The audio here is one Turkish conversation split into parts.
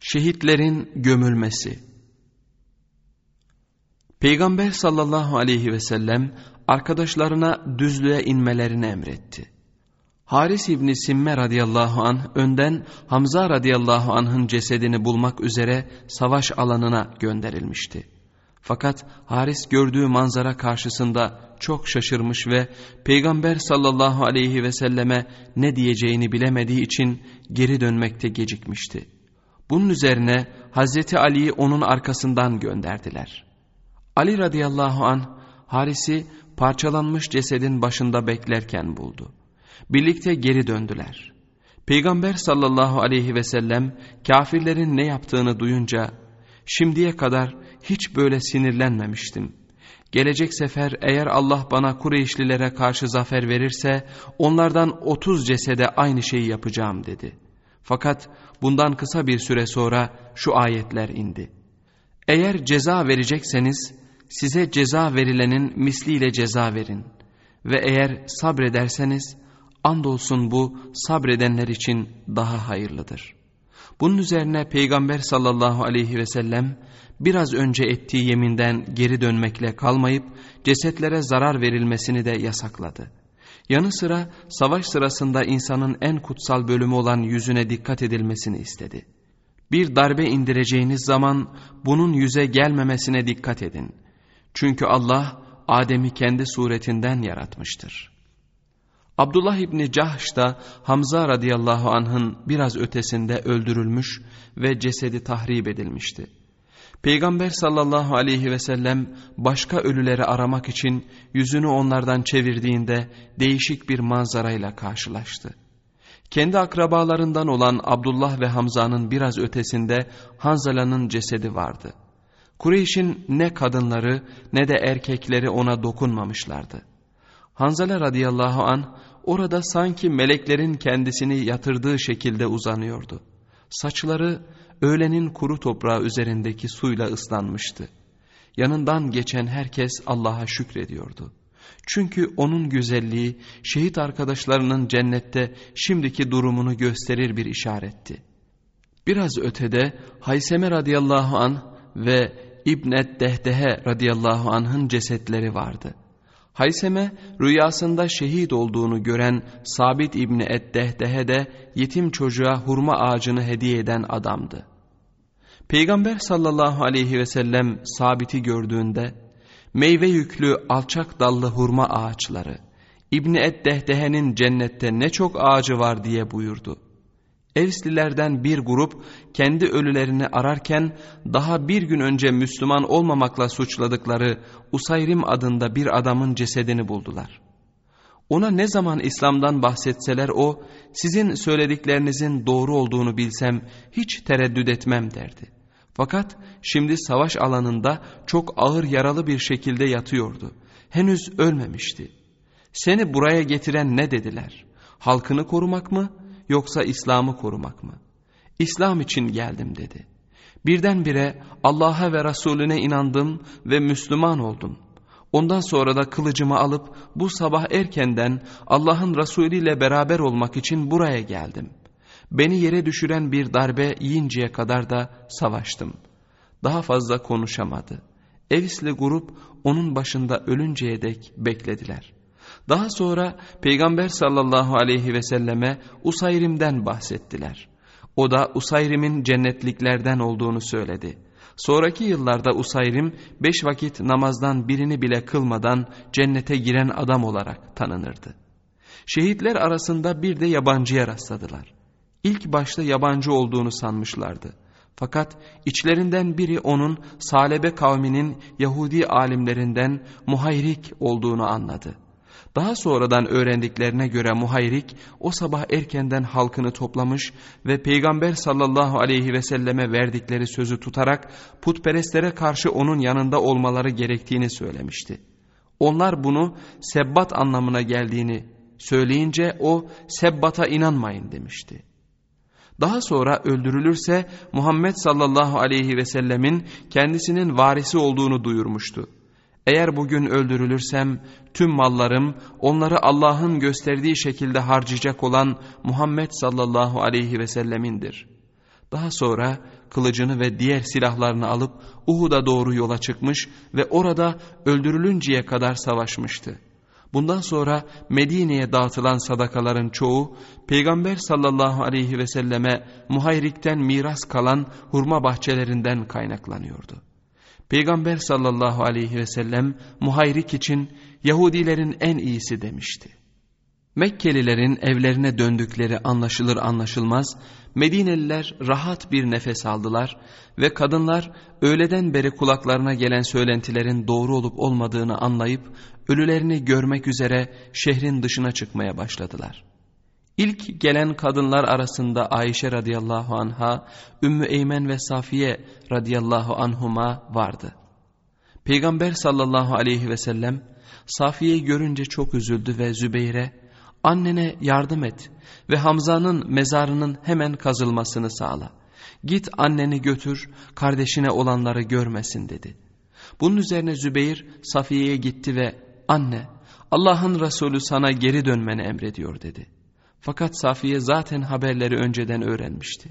Şehitlerin gömülmesi Peygamber sallallahu aleyhi ve sellem arkadaşlarına düzlüğe inmelerini emretti. Haris İbni Simme radıyallahu anh önden Hamza radıyallahu anh'ın cesedini bulmak üzere savaş alanına gönderilmişti. Fakat Haris gördüğü manzara karşısında çok şaşırmış ve Peygamber sallallahu aleyhi ve selleme ne diyeceğini bilemediği için geri dönmekte gecikmişti. Bunun üzerine Hazreti Ali'yi onun arkasından gönderdiler. Ali radıyallahu an Haris'i parçalanmış cesedin başında beklerken buldu. Birlikte geri döndüler. Peygamber sallallahu aleyhi ve sellem kafirlerin ne yaptığını duyunca şimdiye kadar hiç böyle sinirlenmemiştim. Gelecek sefer eğer Allah bana Kureyşlilere karşı zafer verirse onlardan otuz cesede aynı şeyi yapacağım dedi. Fakat bundan kısa bir süre sonra şu ayetler indi. Eğer ceza verecekseniz size ceza verilenin misliyle ceza verin. Ve eğer sabrederseniz andolsun bu sabredenler için daha hayırlıdır. Bunun üzerine Peygamber sallallahu aleyhi ve sellem biraz önce ettiği yeminden geri dönmekle kalmayıp cesetlere zarar verilmesini de yasakladı. Yanı sıra savaş sırasında insanın en kutsal bölümü olan yüzüne dikkat edilmesini istedi. Bir darbe indireceğiniz zaman bunun yüze gelmemesine dikkat edin. Çünkü Allah Adem'i kendi suretinden yaratmıştır. Abdullah İbni Cahş da Hamza radıyallahu anh'ın biraz ötesinde öldürülmüş ve cesedi tahrip edilmişti. Peygamber sallallahu aleyhi ve sellem başka ölüleri aramak için yüzünü onlardan çevirdiğinde değişik bir manzarayla karşılaştı. Kendi akrabalarından olan Abdullah ve Hamza'nın biraz ötesinde Hanzala'nın cesedi vardı. Kureyş'in ne kadınları ne de erkekleri ona dokunmamışlardı. Hanzala radıyallahu an orada sanki meleklerin kendisini yatırdığı şekilde uzanıyordu. Saçları öğlenin kuru toprağı üzerindeki suyla ıslanmıştı. Yanından geçen herkes Allah'a şükrediyordu. Çünkü onun güzelliği şehit arkadaşlarının cennette şimdiki durumunu gösterir bir işaretti. Biraz ötede Hayseme radıyallahu an ve İbnet Dehdehe radıyallahu anh'ın cesetleri vardı. Hayseme rüyasında şehit olduğunu gören Sabit İbni Eddehdehe de yetim çocuğa hurma ağacını hediye eden adamdı. Peygamber sallallahu aleyhi ve sellem Sabit'i gördüğünde meyve yüklü alçak dallı hurma ağaçları İbni Eddehdehe'nin cennette ne çok ağacı var diye buyurdu. Evslilerden bir grup kendi ölülerini ararken daha bir gün önce Müslüman olmamakla suçladıkları Usayrim adında bir adamın cesedini buldular. Ona ne zaman İslam'dan bahsetseler o sizin söylediklerinizin doğru olduğunu bilsem hiç tereddüt etmem derdi. Fakat şimdi savaş alanında çok ağır yaralı bir şekilde yatıyordu. Henüz ölmemişti. Seni buraya getiren ne dediler? Halkını korumak mı yoksa İslam'ı korumak mı? İslam için geldim dedi. Birdenbire Allah'a ve Resulüne inandım ve Müslüman oldum. Ondan sonra da kılıcımı alıp bu sabah erkenden Allah'ın Resulü ile beraber olmak için buraya geldim. Beni yere düşüren bir darbe yiyinceye kadar da savaştım. Daha fazla konuşamadı. Evisli grup onun başında ölünceye dek beklediler. Daha sonra Peygamber sallallahu aleyhi ve selleme Usayrim'den bahsettiler. O da Usayrim'in cennetliklerden olduğunu söyledi. Sonraki yıllarda Usayrim beş vakit namazdan birini bile kılmadan cennete giren adam olarak tanınırdı. Şehitler arasında bir de yabancıya rastladılar. İlk başta yabancı olduğunu sanmışlardı. Fakat içlerinden biri onun Salebe kavminin Yahudi alimlerinden Muhayrik olduğunu anladı. Daha sonradan öğrendiklerine göre Muhayrik o sabah erkenden halkını toplamış ve Peygamber sallallahu aleyhi ve selleme verdikleri sözü tutarak putperestlere karşı onun yanında olmaları gerektiğini söylemişti. Onlar bunu sebbat anlamına geldiğini söyleyince o sebbata inanmayın demişti. Daha sonra öldürülürse Muhammed sallallahu aleyhi ve sellemin kendisinin varisi olduğunu duyurmuştu. Eğer bugün öldürülürsem tüm mallarım onları Allah'ın gösterdiği şekilde harcayacak olan Muhammed sallallahu aleyhi ve sellemindir. Daha sonra kılıcını ve diğer silahlarını alıp Uhud'a doğru yola çıkmış ve orada öldürülünceye kadar savaşmıştı. Bundan sonra Medine'ye dağıtılan sadakaların çoğu Peygamber sallallahu aleyhi ve selleme muhayrikten miras kalan hurma bahçelerinden kaynaklanıyordu. Peygamber sallallahu aleyhi ve sellem muhayrik için Yahudilerin en iyisi demişti. Mekkelilerin evlerine döndükleri anlaşılır anlaşılmaz Medineliler rahat bir nefes aldılar ve kadınlar öğleden beri kulaklarına gelen söylentilerin doğru olup olmadığını anlayıp ölülerini görmek üzere şehrin dışına çıkmaya başladılar. İlk gelen kadınlar arasında Ayşe radıyallahu anha, Ümmü Eymen ve Safiye radıyallahu anhuma vardı. Peygamber sallallahu aleyhi ve sellem Safiye'yi görünce çok üzüldü ve Zübeyre annene yardım et ve Hamza'nın mezarının hemen kazılmasını sağla. Git anneni götür kardeşine olanları görmesin dedi. Bunun üzerine Zübeyir Safiye'ye gitti ve anne Allah'ın Resulü sana geri dönmeni emrediyor dedi. Fakat Safiye zaten haberleri önceden öğrenmişti.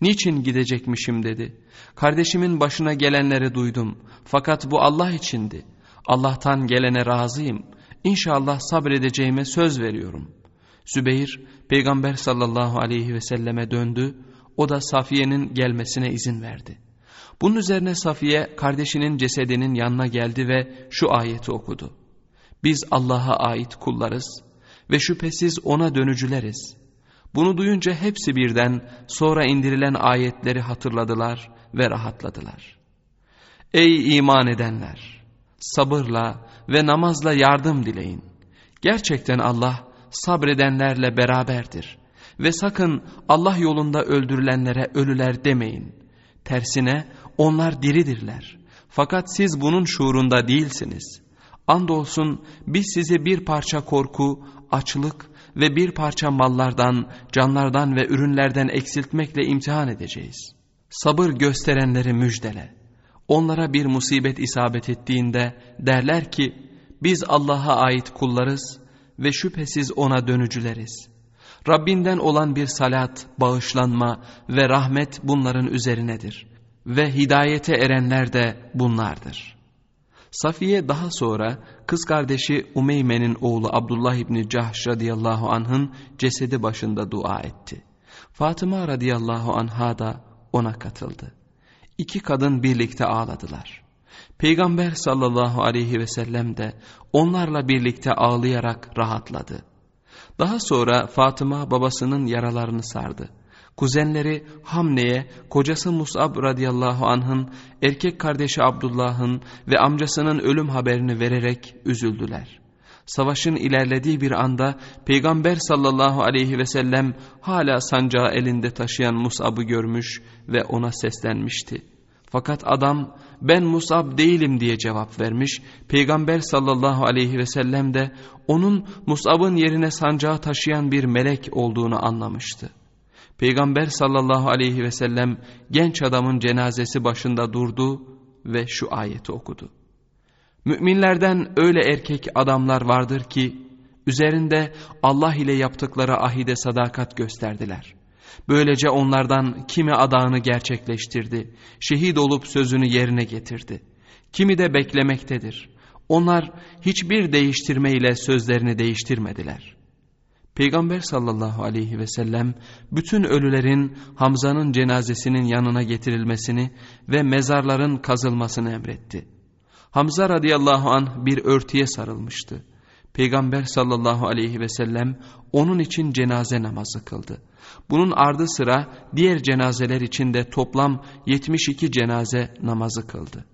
Niçin gidecekmişim dedi. Kardeşimin başına gelenleri duydum. Fakat bu Allah içindi. Allah'tan gelene razıyım. İnşallah sabredeceğime söz veriyorum. Zübeyir peygamber sallallahu aleyhi ve selleme döndü. O da Safiye'nin gelmesine izin verdi. Bunun üzerine Safiye kardeşinin cesedinin yanına geldi ve şu ayeti okudu. Biz Allah'a ait kullarız ve şüphesiz ona dönücüleriz. Bunu duyunca hepsi birden sonra indirilen ayetleri hatırladılar ve rahatladılar. Ey iman edenler! Sabırla ve namazla yardım dileyin. Gerçekten Allah sabredenlerle beraberdir. Ve sakın Allah yolunda öldürülenlere ölüler demeyin. Tersine onlar diridirler. Fakat siz bunun şuurunda değilsiniz. Andolsun biz sizi bir parça korku, açlık ve bir parça mallardan, canlardan ve ürünlerden eksiltmekle imtihan edeceğiz. Sabır gösterenleri müjdele. Onlara bir musibet isabet ettiğinde derler ki, biz Allah'a ait kullarız ve şüphesiz ona dönücüleriz. Rabbinden olan bir salat, bağışlanma ve rahmet bunların üzerinedir. Ve hidayete erenler de bunlardır. Safiye daha sonra kız kardeşi Umeyme'nin oğlu Abdullah İbni Cahş radıyallahu anh'ın cesedi başında dua etti. Fatıma radıyallahu anha da ona katıldı. İki kadın birlikte ağladılar. Peygamber sallallahu aleyhi ve sellem de onlarla birlikte ağlayarak rahatladı. Daha sonra Fatıma babasının yaralarını sardı. Kuzenleri Hamne'ye kocası Mus'ab radıyallahu anh'ın erkek kardeşi Abdullah'ın ve amcasının ölüm haberini vererek üzüldüler. Savaşın ilerlediği bir anda Peygamber sallallahu aleyhi ve sellem hala sancağı elinde taşıyan Mus'ab'ı görmüş ve ona seslenmişti. Fakat adam ben Musab değilim diye cevap vermiş. Peygamber sallallahu aleyhi ve sellem de onun Musab'ın yerine sancağı taşıyan bir melek olduğunu anlamıştı. Peygamber sallallahu aleyhi ve sellem genç adamın cenazesi başında durdu ve şu ayeti okudu. Müminlerden öyle erkek adamlar vardır ki üzerinde Allah ile yaptıkları ahide sadakat gösterdiler.'' Böylece onlardan kimi adağını gerçekleştirdi, şehit olup sözünü yerine getirdi. Kimi de beklemektedir. Onlar hiçbir değiştirmeyle sözlerini değiştirmediler. Peygamber sallallahu aleyhi ve sellem bütün ölülerin Hamza'nın cenazesinin yanına getirilmesini ve mezarların kazılmasını emretti. Hamza radıyallahu anh bir örtüye sarılmıştı. Peygamber sallallahu aleyhi ve sellem onun için cenaze namazı kıldı. Bunun ardı sıra diğer cenazeler için de toplam 72 cenaze namazı kıldı.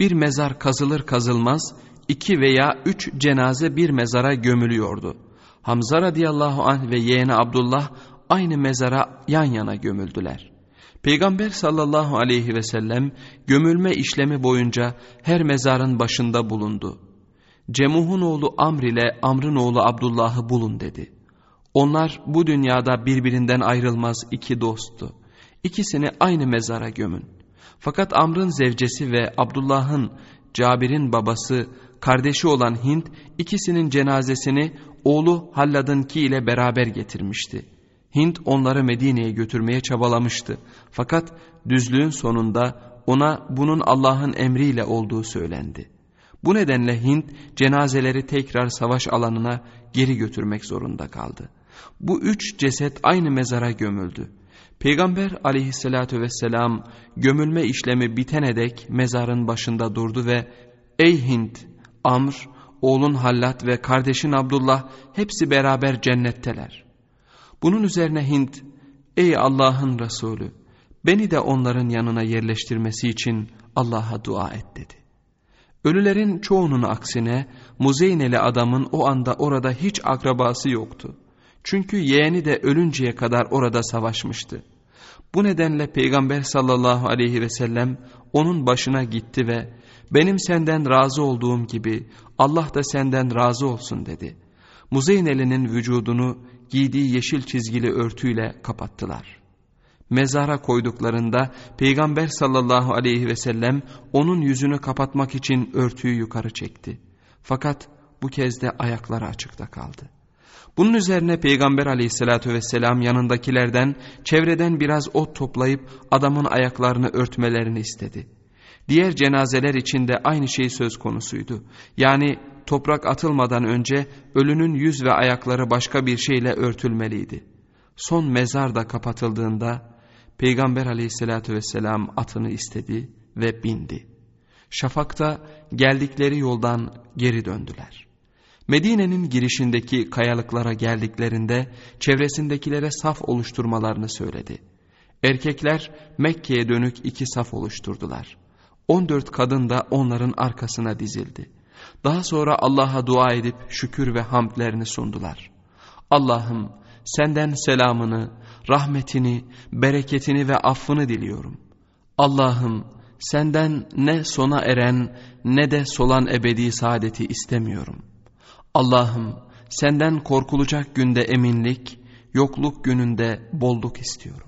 Bir mezar kazılır kazılmaz iki veya üç cenaze bir mezara gömülüyordu. Hamza radıyallahu anh ve yeğeni Abdullah aynı mezara yan yana gömüldüler. Peygamber sallallahu aleyhi ve sellem gömülme işlemi boyunca her mezarın başında bulundu. Cemuh'un oğlu Amr ile Amr'ın oğlu Abdullah'ı bulun dedi. Onlar bu dünyada birbirinden ayrılmaz iki dosttu. İkisini aynı mezara gömün. Fakat Amr'ın zevcesi ve Abdullah'ın, Cabir'in babası, kardeşi olan Hint ikisinin cenazesini oğlu Hallad'ınki ile beraber getirmişti. Hint onları Medine'ye götürmeye çabalamıştı. Fakat düzlüğün sonunda ona bunun Allah'ın emriyle olduğu söylendi. Bu nedenle Hint cenazeleri tekrar savaş alanına geri götürmek zorunda kaldı. Bu üç ceset aynı mezara gömüldü. Peygamber aleyhissalatü vesselam gömülme işlemi bitene dek mezarın başında durdu ve ''Ey Hint, Amr, oğlun Hallat ve kardeşin Abdullah hepsi beraber cennetteler.'' Bunun üzerine Hint ''Ey Allah'ın Resulü, beni de onların yanına yerleştirmesi için Allah'a dua et.'' dedi. Ölülerin çoğunun aksine Muzeyneli adamın o anda orada hiç akrabası yoktu. Çünkü yeğeni de ölünceye kadar orada savaşmıştı. Bu nedenle Peygamber sallallahu aleyhi ve sellem onun başına gitti ve benim senden razı olduğum gibi Allah da senden razı olsun dedi. Muzeyneli'nin vücudunu giydiği yeşil çizgili örtüyle kapattılar. Mezara koyduklarında Peygamber sallallahu aleyhi ve sellem onun yüzünü kapatmak için örtüyü yukarı çekti. Fakat bu kez de ayakları açıkta kaldı. Bunun üzerine Peygamber aleyhissalatü vesselam yanındakilerden çevreden biraz ot toplayıp adamın ayaklarını örtmelerini istedi. Diğer cenazeler için de aynı şey söz konusuydu. Yani toprak atılmadan önce ölünün yüz ve ayakları başka bir şeyle örtülmeliydi. Son mezar da kapatıldığında Peygamber aleyhissalatü vesselam atını istedi ve bindi. Şafakta geldikleri yoldan geri döndüler. Medine'nin girişindeki kayalıklara geldiklerinde çevresindekilere saf oluşturmalarını söyledi. Erkekler Mekke'ye dönük iki saf oluşturdular. 14 kadın da onların arkasına dizildi. Daha sonra Allah'a dua edip şükür ve hamdlerini sundular. Allah'ım senden selamını, rahmetini, bereketini ve affını diliyorum. Allah'ım senden ne sona eren ne de solan ebedi saadeti istemiyorum. Allah'ım senden korkulacak günde eminlik, yokluk gününde bolluk istiyorum.